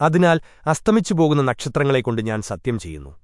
അതിനാൽ അസ്തമിച്ചു പോകുന്ന നക്ഷത്രങ്ങളെക്കൊണ്ട് ഞാൻ സത്യം ചെയ്യുന്നു.